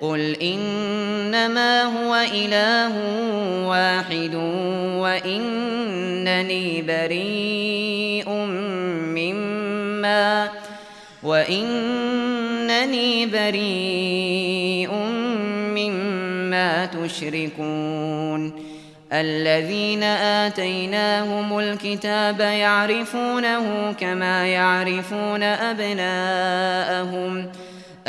قل انما هو اله واحد وانني بريء مما وانني بريء مما تشركون الذين آتيناهم الكتاب يعرفونه كما يعرفون أبناءهم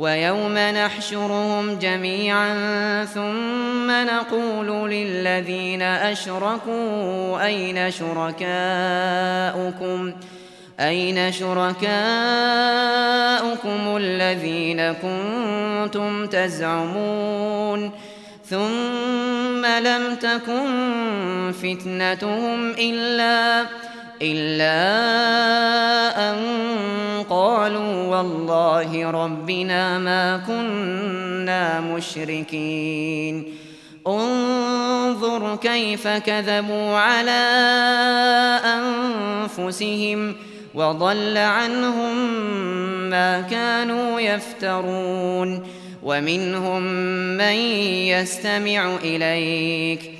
ويوم نحشرهم جميعا ثم نقول للذين أشركوا أين شركاؤكم أين شركاؤكم الذين كنتم تزعمون ثم لم تكن فتنتهم إلا, إلا أن قالوا والله ربنا ما كنا مشركين. انظر كيف كذبوا على أنفسهم وضل عنهم ما كانوا يفترون. ومنهم من يستمع إليك.